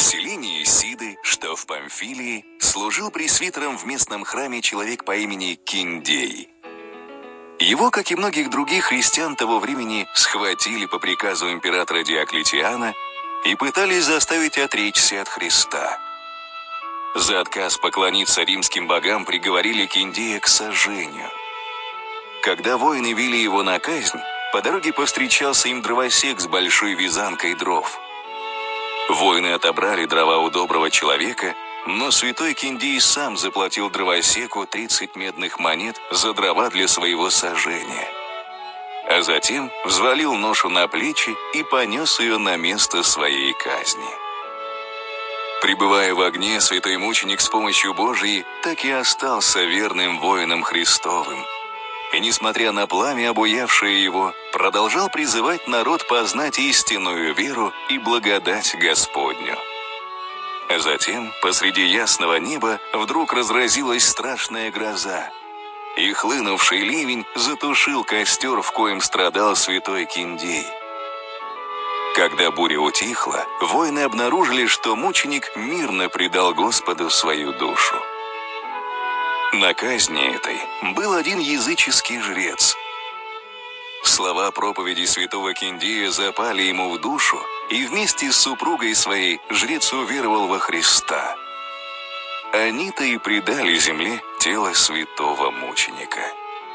селении Сиды, что в Памфилии, служил пресвитером в местном храме человек по имени Киндей. Его, как и многих других христиан того времени, схватили по приказу императора Диоклетиана и пытались заставить отречься от Христа. За отказ поклониться римским богам приговорили Киндея к сожжению. Когда воины вели его на казнь, по дороге повстречался им дровосек с большой вязанкой дров. Воины отобрали дрова у доброго человека, но святой Киндий сам заплатил дровосеку 30 медных монет за дрова для своего сожжения. А затем взвалил ношу на плечи и понес ее на место своей казни. Пребывая в огне, святой мученик с помощью Божией так и остался верным воином Христовым – и, несмотря на пламя, обуявшее его, продолжал призывать народ познать истинную веру и благодать Господню. Затем, посреди ясного неба, вдруг разразилась страшная гроза, и хлынувший ливень затушил костер, в коем страдал святой Киндей. Когда буря утихла, воины обнаружили, что мученик мирно предал Господу свою душу. На казни этой был один языческий жрец. Слова проповеди святого Киндия запали ему в душу, и вместе с супругой своей жрец уверовал во Христа. Они-то и предали земле тело святого мученика.